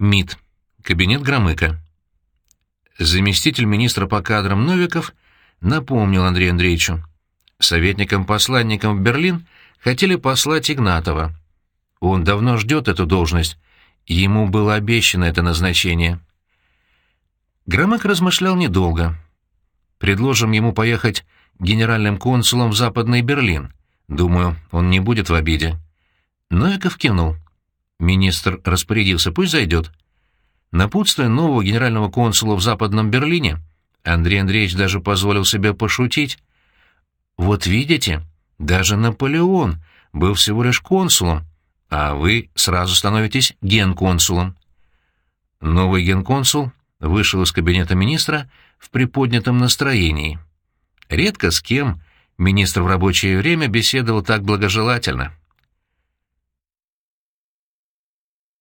МИД. Кабинет Громыка. Заместитель министра по кадрам Новиков напомнил Андрею Андреевичу. Советником-посланником в Берлин хотели послать Игнатова. Он давно ждет эту должность. Ему было обещано это назначение. Громык размышлял недолго. Предложим ему поехать генеральным консулом в Западный Берлин. Думаю, он не будет в обиде. Новиков кивнул. Министр распорядился, пусть зайдет. Напутствуя нового генерального консула в Западном Берлине, Андрей Андреевич даже позволил себе пошутить. «Вот видите, даже Наполеон был всего лишь консулом, а вы сразу становитесь генконсулом». Новый генконсул вышел из кабинета министра в приподнятом настроении. Редко с кем министр в рабочее время беседовал так благожелательно.